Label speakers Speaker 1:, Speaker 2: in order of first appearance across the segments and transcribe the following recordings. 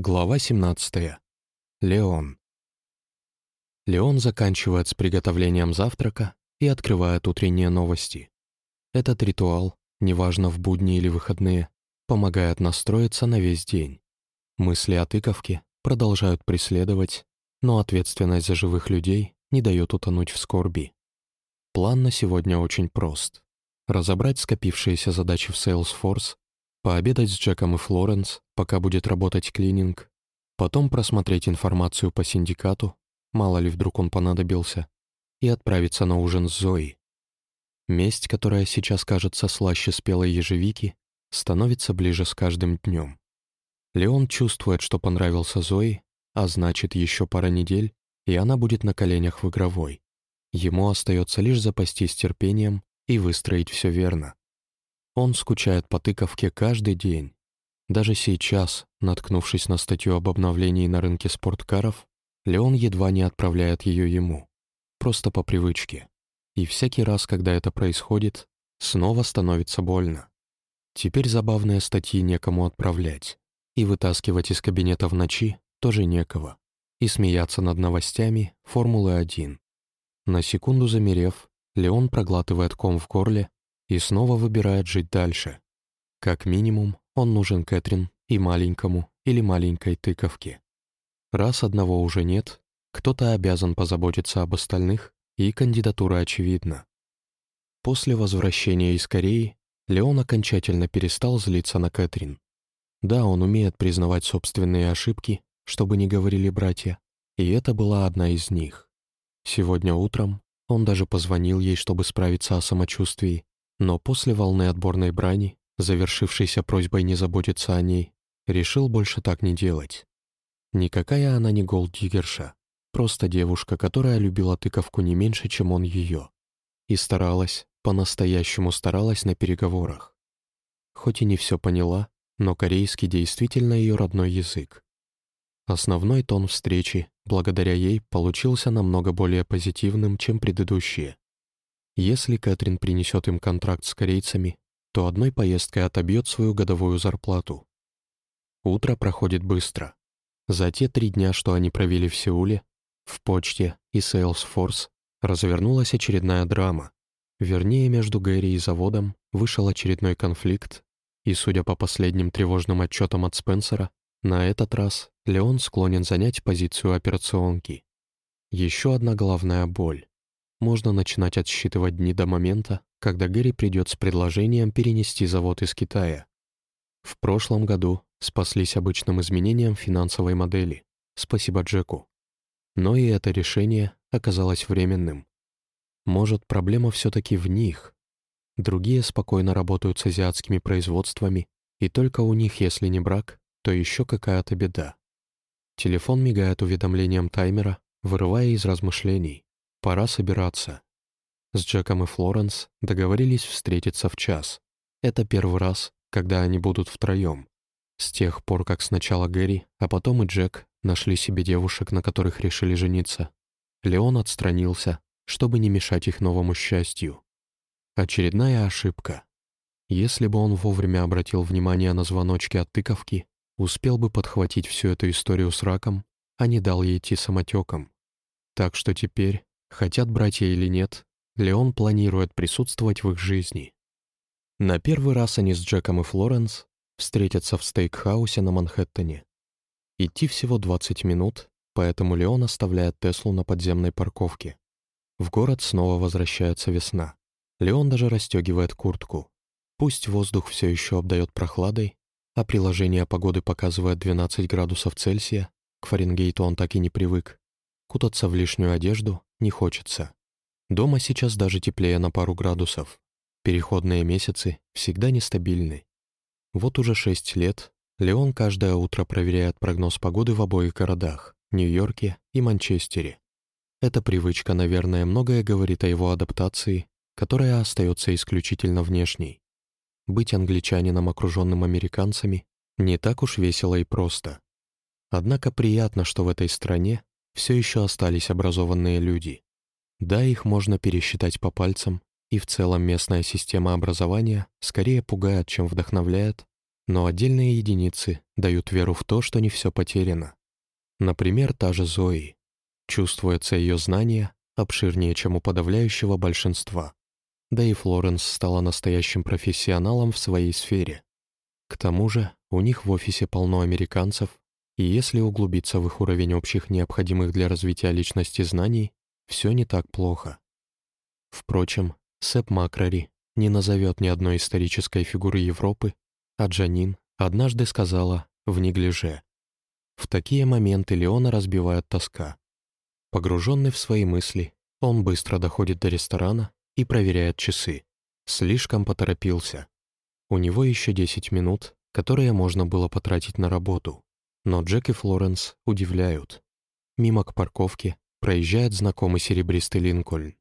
Speaker 1: Глава 17. Леон. Леон заканчивает с приготовлением завтрака и открывает утренние новости. Этот ритуал, неважно в будни или выходные, помогает настроиться на весь день. Мысли о тыковке продолжают преследовать, но ответственность за живых людей не дает утонуть в скорби. План на сегодня очень прост. Разобрать скопившиеся задачи в Salesforce пообедать с Джеком и Флоренс, пока будет работать клининг, потом просмотреть информацию по синдикату, мало ли вдруг он понадобился, и отправиться на ужин с Зоей. Месть, которая сейчас кажется слаще спелой ежевики, становится ближе с каждым днем. Леон чувствует, что понравился Зои, а значит, еще пара недель, и она будет на коленях в игровой. Ему остается лишь запастись терпением и выстроить все верно. Он скучает по тыковке каждый день. Даже сейчас, наткнувшись на статью об обновлении на рынке спорткаров, Леон едва не отправляет ее ему. Просто по привычке. И всякий раз, когда это происходит, снова становится больно. Теперь забавные статьи некому отправлять. И вытаскивать из кабинета в ночи тоже некого. И смеяться над новостями Формулы-1. На секунду замерев, Леон проглатывает ком в горле и снова выбирает жить дальше. Как минимум, он нужен Кэтрин и маленькому или маленькой тыковке. Раз одного уже нет, кто-то обязан позаботиться об остальных, и кандидатура очевидна. После возвращения из Кореи Леон окончательно перестал злиться на Кэтрин. Да, он умеет признавать собственные ошибки, чтобы не говорили братья, и это была одна из них. Сегодня утром он даже позвонил ей, чтобы справиться о самочувствии, но после волны отборной брани, завершившейся просьбой не заботиться о ней, решил больше так не делать. Никакая она не голддиггерша, просто девушка, которая любила тыковку не меньше, чем он ее. И старалась, по-настоящему старалась на переговорах. Хоть и не все поняла, но корейский действительно ее родной язык. Основной тон встречи, благодаря ей, получился намного более позитивным, чем предыдущие. Если Кэтрин принесет им контракт с корейцами, то одной поездкой отобьет свою годовую зарплату. Утро проходит быстро. За те три дня, что они провели в Сеуле, в почте и Salesforce развернулась очередная драма. Вернее, между Гэри и заводом вышел очередной конфликт, и, судя по последним тревожным отчетам от Спенсера, на этот раз Леон склонен занять позицию операционки. Еще одна головная боль можно начинать отсчитывать дни до момента, когда Гэри придет с предложением перенести завод из Китая. В прошлом году спаслись обычным изменением финансовой модели, спасибо Джеку. Но и это решение оказалось временным. Может, проблема все-таки в них. Другие спокойно работают с азиатскими производствами, и только у них, если не брак, то еще какая-то беда. Телефон мигает уведомлением таймера, вырывая из размышлений. Пора собираться. С Джеком и Флоренс договорились встретиться в час. Это первый раз, когда они будут втроем. С тех пор, как сначала Гэри, а потом и Джек нашли себе девушек, на которых решили жениться. Леон отстранился, чтобы не мешать их новому счастью. Очередная ошибка. Если бы он вовремя обратил внимание на звоночки от тыковки, успел бы подхватить всю эту историю с раком, а не дал ей идти самотеком. Так что теперь Хотят братья или нет, Леон планирует присутствовать в их жизни. На первый раз они с Джеком и Флоренс встретятся в стейкхаусе на Манхэттене. Идти всего 20 минут, поэтому Леон оставляет Теслу на подземной парковке. В город снова возвращается весна. Леон даже расстегивает куртку. Пусть воздух все еще обдает прохладой, а приложение погоды показывает 12 градусов Цельсия, к Фаренгейту он так и не привык. Кутаться в лишнюю одежду не хочется. Дома сейчас даже теплее на пару градусов. Переходные месяцы всегда нестабильны. Вот уже шесть лет Леон каждое утро проверяет прогноз погоды в обоих городах — Нью-Йорке и Манчестере. Эта привычка, наверное, многое говорит о его адаптации, которая остается исключительно внешней. Быть англичанином, окруженным американцами, не так уж весело и просто. Однако приятно, что в этой стране все еще остались образованные люди. Да, их можно пересчитать по пальцам, и в целом местная система образования скорее пугает, чем вдохновляет, но отдельные единицы дают веру в то, что не все потеряно. Например, та же Зои. Чувствуется ее знание обширнее, чем у подавляющего большинства. Да и Флоренс стала настоящим профессионалом в своей сфере. К тому же у них в офисе полно американцев, и если углубиться в их уровень общих необходимых для развития личности знаний, все не так плохо. Впрочем, Сэп Макрари не назовет ни одной исторической фигуры Европы, а Джанин однажды сказала в неглиже. В такие моменты Леона разбивает тоска. Погруженный в свои мысли, он быстро доходит до ресторана и проверяет часы. Слишком поторопился. У него еще 10 минут, которые можно было потратить на работу. Но Джек и Флоренс удивляют. Мимо к парковке проезжает знакомый серебристый Линкольн.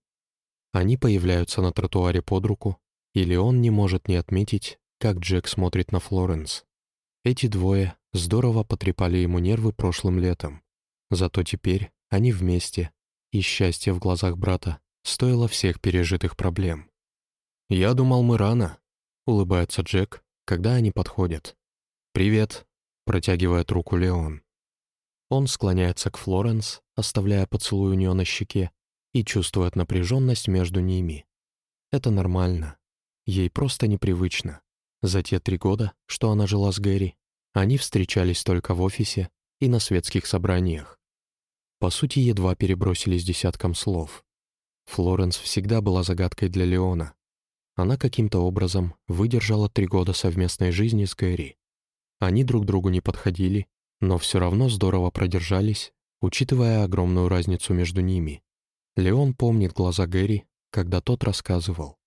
Speaker 1: Они появляются на тротуаре под руку, или он не может не отметить, как Джек смотрит на Флоренс. Эти двое здорово потрепали ему нервы прошлым летом. Зато теперь они вместе, и счастье в глазах брата стоило всех пережитых проблем. «Я думал, мы рано», — улыбается Джек, когда они подходят. «Привет», — протягивает руку Леон. Он склоняется к Флоренс, оставляя поцелуй у нее на щеке, и чувствует напряженность между ними. Это нормально. Ей просто непривычно. За те три года, что она жила с Гэри, они встречались только в офисе и на светских собраниях. По сути, едва перебросились десятком слов. Флоренс всегда была загадкой для Леона. Она каким-то образом выдержала три года совместной жизни с Гэри. Они друг другу не подходили, но все равно здорово продержались, учитывая огромную разницу между ними. Леон помнит глаза Гэри, когда тот рассказывал.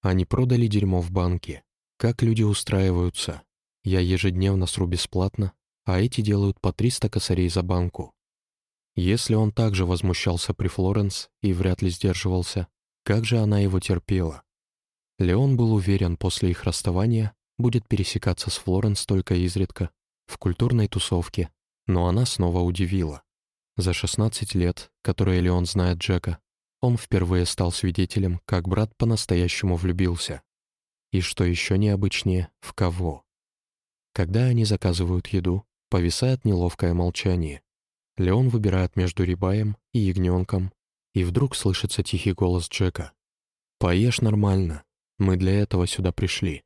Speaker 1: Они продали дерьмо в банке. Как люди устраиваются? Я ежедневно сру бесплатно, а эти делают по 300 косарей за банку. Если он также возмущался при Флоренс и вряд ли сдерживался, как же она его терпела? Леон был уверен, после их расставания будет пересекаться с Флоренс только изредка, в культурной тусовке, но она снова удивила. За 16 лет, которые Леон знает Джека, он впервые стал свидетелем, как брат по-настоящему влюбился. И что еще необычнее, в кого. Когда они заказывают еду, повисает неловкое молчание. Леон выбирает между рибаем и ягненком, и вдруг слышится тихий голос Джека. «Поешь нормально. Мы для этого сюда пришли».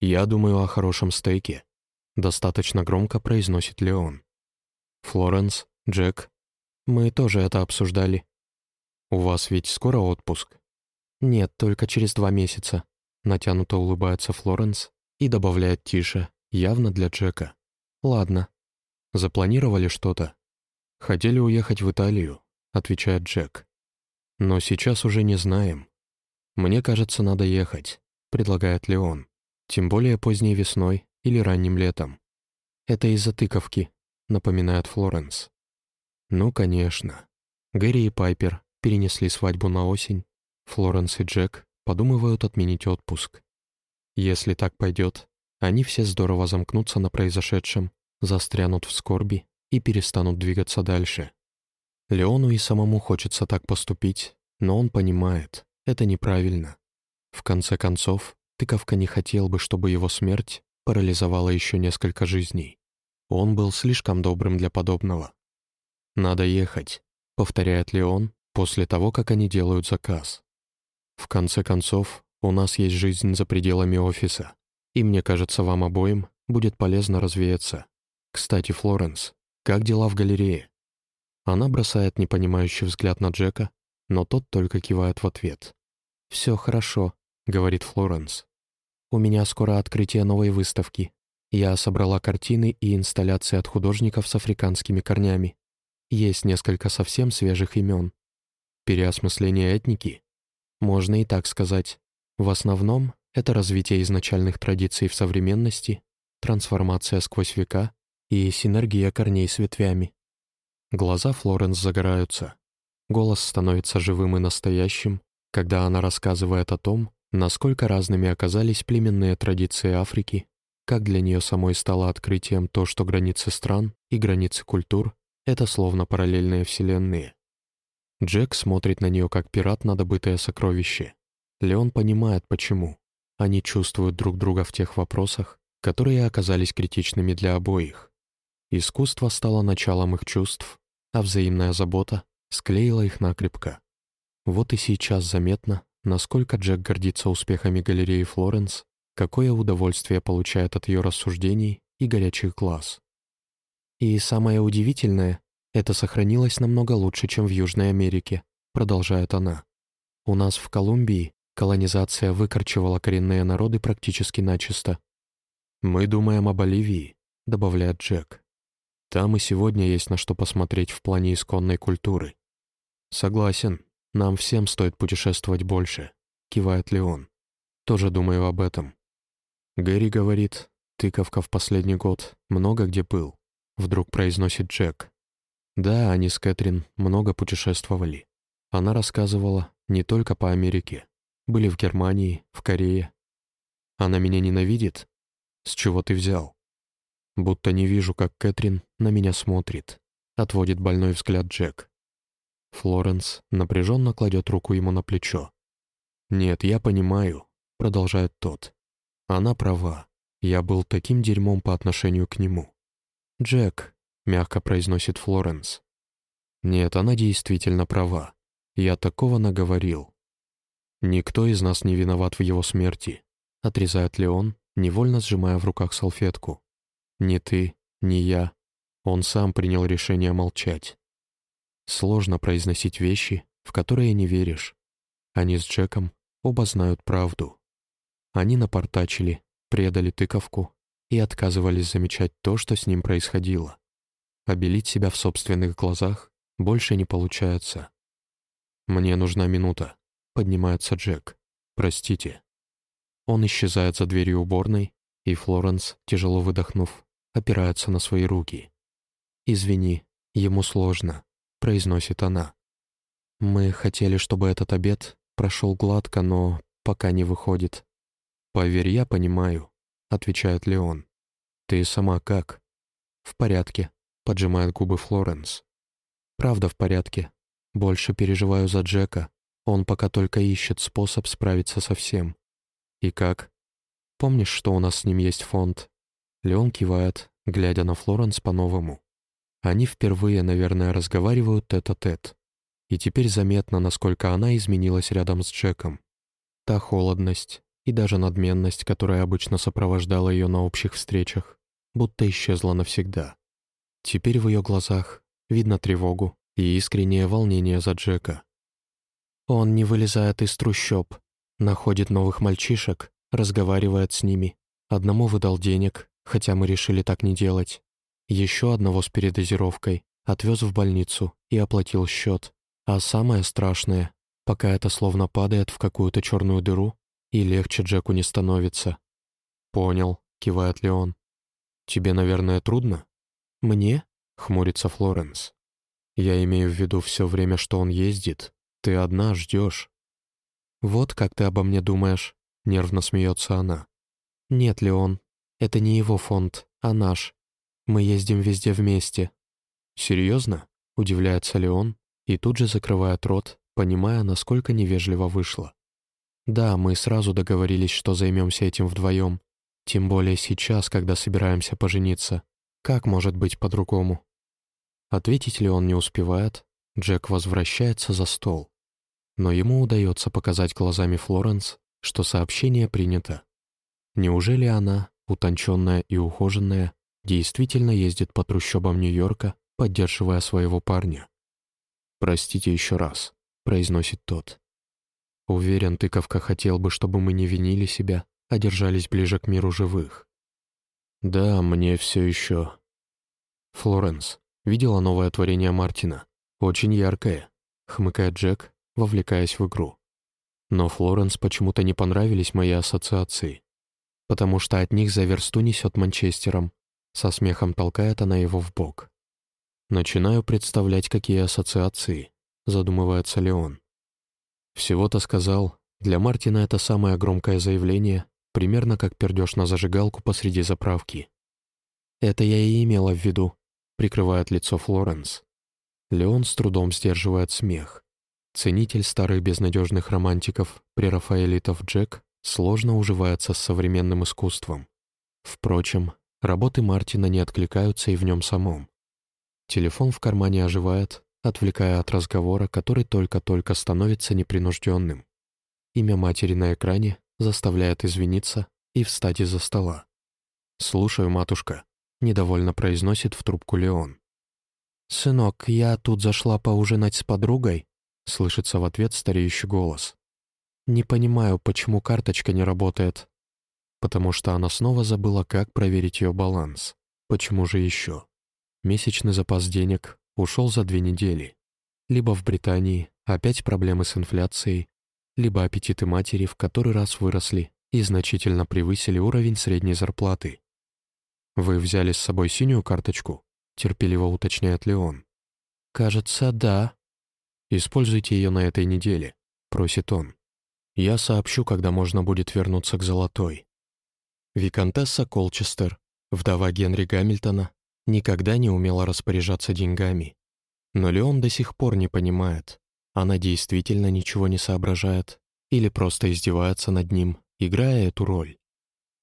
Speaker 1: «Я думаю о хорошем стейке», — достаточно громко произносит Леон. «Флоренс, Джек, мы тоже это обсуждали. У вас ведь скоро отпуск?» «Нет, только через два месяца», — натянуто улыбается Флоренс и добавляет тише, явно для Джека. «Ладно. Запланировали что-то?» «Хотели уехать в Италию», — отвечает Джек. «Но сейчас уже не знаем. Мне кажется, надо ехать», — предлагает Леон. «Тем более поздней весной или ранним летом». «Это из-за тыковки», — напоминает Флоренс. «Ну, конечно». Гэри и Пайпер перенесли свадьбу на осень. Флоренс и Джек подумывают отменить отпуск. Если так пойдет, они все здорово замкнутся на произошедшем, застрянут в скорби и перестанут двигаться дальше. Леону и самому хочется так поступить, но он понимает, это неправильно. В конце концов, тыковка не хотел бы, чтобы его смерть парализовала еще несколько жизней. Он был слишком добрым для подобного. «Надо ехать», — повторяет Леон после того, как они делают заказ. «В конце концов, у нас есть жизнь за пределами офиса, и мне кажется, вам обоим будет полезно развеяться. Кстати, Флоренс, «Как дела в галерее?» Она бросает непонимающий взгляд на Джека, но тот только кивает в ответ. «Все хорошо», — говорит Флоренс. «У меня скоро открытие новой выставки. Я собрала картины и инсталляции от художников с африканскими корнями. Есть несколько совсем свежих имен. Переосмысление этники? Можно и так сказать. В основном это развитие изначальных традиций в современности, трансформация сквозь века и синергия корней с ветвями. Глаза Флоренс загораются. Голос становится живым и настоящим, когда она рассказывает о том, насколько разными оказались племенные традиции Африки, как для нее самой стало открытием то, что границы стран и границы культур — это словно параллельные вселенные. Джек смотрит на нее как пират на добытое сокровище. Леон понимает, почему. Они чувствуют друг друга в тех вопросах, которые оказались критичными для обоих. Искусство стало началом их чувств, а взаимная забота склеила их накрепко. Вот и сейчас заметно, насколько Джек гордится успехами галереи Флоренс, какое удовольствие получает от ее рассуждений и горячих глаз. И самое удивительное, это сохранилось намного лучше, чем в Южной Америке, продолжает она. У нас в Колумбии колонизация выкорчевала коренные народы практически начисто. Мы думаем о Боливии, добавляет Джек. Там и сегодня есть на что посмотреть в плане исконной культуры. Согласен, нам всем стоит путешествовать больше, кивает Леон. Тоже думаю об этом. Гэри говорит, тыковка в последний год много где был. Вдруг произносит Джек. Да, они с Кэтрин много путешествовали. Она рассказывала не только по Америке. Были в Германии, в Корее. Она меня ненавидит? С чего ты взял? Будто не вижу, как Кэтрин на меня смотрит. Отводит больной взгляд Джек. Флоренс напряженно кладет руку ему на плечо. «Нет, я понимаю», — продолжает тот. «Она права. Я был таким дерьмом по отношению к нему». «Джек», — мягко произносит Флоренс. «Нет, она действительно права. Я такого наговорил». «Никто из нас не виноват в его смерти», — отрезает Леон, невольно сжимая в руках салфетку. Ни ты, ни я. Он сам принял решение молчать. Сложно произносить вещи, в которые не веришь. Они с Джеком оба знают правду. Они напортачили, предали тыковку и отказывались замечать то, что с ним происходило. Обелить себя в собственных глазах больше не получается. «Мне нужна минута», — поднимается Джек. «Простите». Он исчезает за дверью уборной, и Флоренс, тяжело выдохнув, опирается на свои руки. «Извини, ему сложно», — произносит она. «Мы хотели, чтобы этот обед прошел гладко, но пока не выходит». «Поверь, я понимаю», — отвечает Леон. «Ты сама как?» «В порядке», — поджимает губы Флоренс. «Правда в порядке. Больше переживаю за Джека. Он пока только ищет способ справиться со всем». «И как?» «Помнишь, что у нас с ним есть фонд? Леон кивает, глядя на Флоренс по-новому. Они впервые, наверное, разговаривают тет-а-тет. И теперь заметно, насколько она изменилась рядом с Джеком. Та холодность и даже надменность, которая обычно сопровождала ее на общих встречах, будто исчезла навсегда. Теперь в ее глазах видно тревогу и искреннее волнение за Джека. Он не вылезает из трущоб, находит новых мальчишек, разговаривает с ними. Одному выдал денег, хотя мы решили так не делать. Еще одного с передозировкой отвез в больницу и оплатил счет. А самое страшное, пока это словно падает в какую-то черную дыру, и легче Джеку не становится. «Понял», — кивает Леон. «Тебе, наверное, трудно?» «Мне?» — хмурится Флоренс. «Я имею в виду все время, что он ездит. Ты одна ждешь». «Вот как ты обо мне думаешь», — нервно смеется она. «Нет, Леон, это не его фонд, а наш. Мы ездим везде вместе». «Серьезно?» — удивляется Леон и тут же закрывает рот, понимая, насколько невежливо вышло. «Да, мы сразу договорились, что займемся этим вдвоем. Тем более сейчас, когда собираемся пожениться. Как может быть по-другому?» Ответить ли он не успевает, Джек возвращается за стол. Но ему удается показать глазами Флоренс, что сообщение принято. Неужели она, утонченная и ухоженная, действительно ездит по трущобам Нью-Йорка, поддерживая своего парня. «Простите еще раз», — произносит тот. «Уверен, тыковка хотел бы, чтобы мы не винили себя, а держались ближе к миру живых». «Да, мне все еще...» «Флоренс, видела новое творение Мартина? Очень яркое», — хмыкает Джек, вовлекаясь в игру. Но Флоренс почему-то не понравились мои ассоциации потому что от них за версту несет Манчестером. Со смехом толкает она его в бок. Начинаю представлять, какие ассоциации, задумывается Леон. Всего-то сказал, для Мартина это самое громкое заявление, примерно как пердеж на зажигалку посреди заправки. Это я и имела в виду, прикрывает лицо Флоренс. Леон с трудом сдерживает смех. Ценитель старых безнадежных романтиков, прерафаэлитов Джек, сложно уживается с современным искусством. Впрочем, работы Мартина не откликаются и в нем самом. Телефон в кармане оживает, отвлекая от разговора, который только-только становится непринужденным. Имя матери на экране заставляет извиниться и встать из-за стола. «Слушаю, матушка», — недовольно произносит в трубку Леон. «Сынок, я тут зашла поужинать с подругой», — слышится в ответ стареющий голос. «Не понимаю, почему карточка не работает». Потому что она снова забыла, как проверить ее баланс. Почему же еще? Месячный запас денег ушел за две недели. Либо в Британии опять проблемы с инфляцией, либо аппетиты матери в который раз выросли и значительно превысили уровень средней зарплаты. «Вы взяли с собой синюю карточку?» — терпеливо уточняет Леон. «Кажется, да». «Используйте ее на этой неделе», — просит он. «Я сообщу, когда можно будет вернуться к золотой». Викантесса Колчестер, вдова Генри Гамильтона, никогда не умела распоряжаться деньгами. Но Леон до сих пор не понимает, она действительно ничего не соображает или просто издевается над ним, играя эту роль.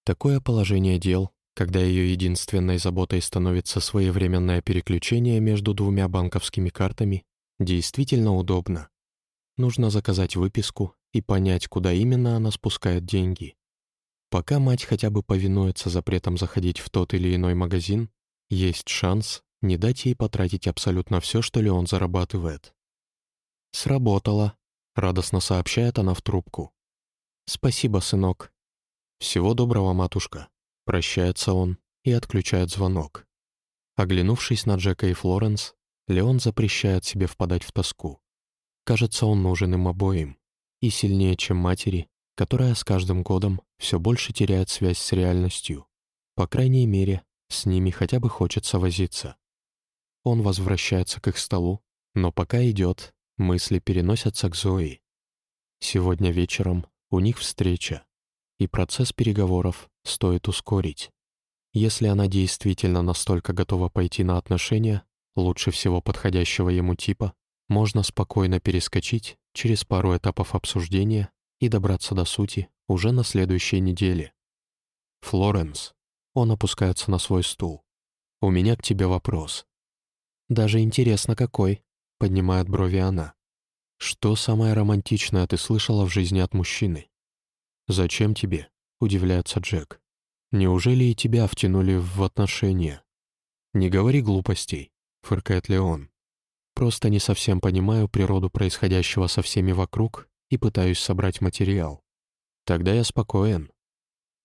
Speaker 1: Такое положение дел когда ее единственной заботой становится своевременное переключение между двумя банковскими картами, действительно удобно. Нужно заказать выписку и понять, куда именно она спускает деньги. Пока мать хотя бы повинуется запретам заходить в тот или иной магазин, есть шанс не дать ей потратить абсолютно все, что Леон зарабатывает. «Сработало», — радостно сообщает она в трубку. «Спасибо, сынок». «Всего доброго, матушка». Прощается он и отключает звонок. Оглянувшись на Джека и Флоренс, Леон запрещает себе впадать в тоску. Кажется, он нужен им обоим. И сильнее, чем матери, которая с каждым годом все больше теряет связь с реальностью. По крайней мере, с ними хотя бы хочется возиться. Он возвращается к их столу, но пока идет, мысли переносятся к Зои. Сегодня вечером у них встреча и процесс переговоров стоит ускорить. Если она действительно настолько готова пойти на отношения, лучше всего подходящего ему типа, можно спокойно перескочить через пару этапов обсуждения и добраться до сути уже на следующей неделе. «Флоренс», он опускается на свой стул. «У меня к тебе вопрос». «Даже интересно, какой?» — поднимает брови она. «Что самое романтичное ты слышала в жизни от мужчины?» «Зачем тебе?» — удивляется Джек. «Неужели и тебя втянули в отношения?» «Не говори глупостей», — фыркает Леон. «Просто не совсем понимаю природу происходящего со всеми вокруг и пытаюсь собрать материал. Тогда я спокоен».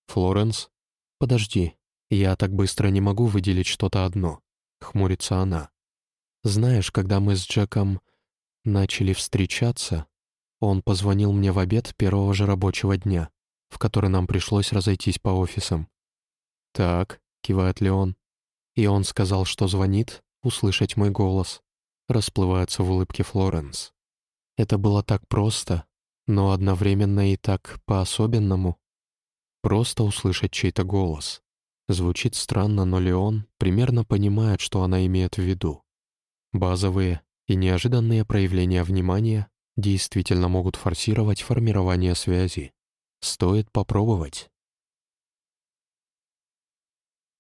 Speaker 1: «Флоренс?» «Подожди, я так быстро не могу выделить что-то одно», — хмурится она. «Знаешь, когда мы с Джеком начали встречаться, он позвонил мне в обед первого же рабочего дня, в который нам пришлось разойтись по офисам. «Так», — кивает Леон. И он сказал, что звонит, услышать мой голос. Расплывается в улыбке Флоренс. Это было так просто, но одновременно и так по-особенному. Просто услышать чей-то голос. Звучит странно, но Леон примерно понимает, что она имеет в виду. Базовые и неожиданные проявления внимания действительно могут форсировать формирование связи. Стоит попробовать.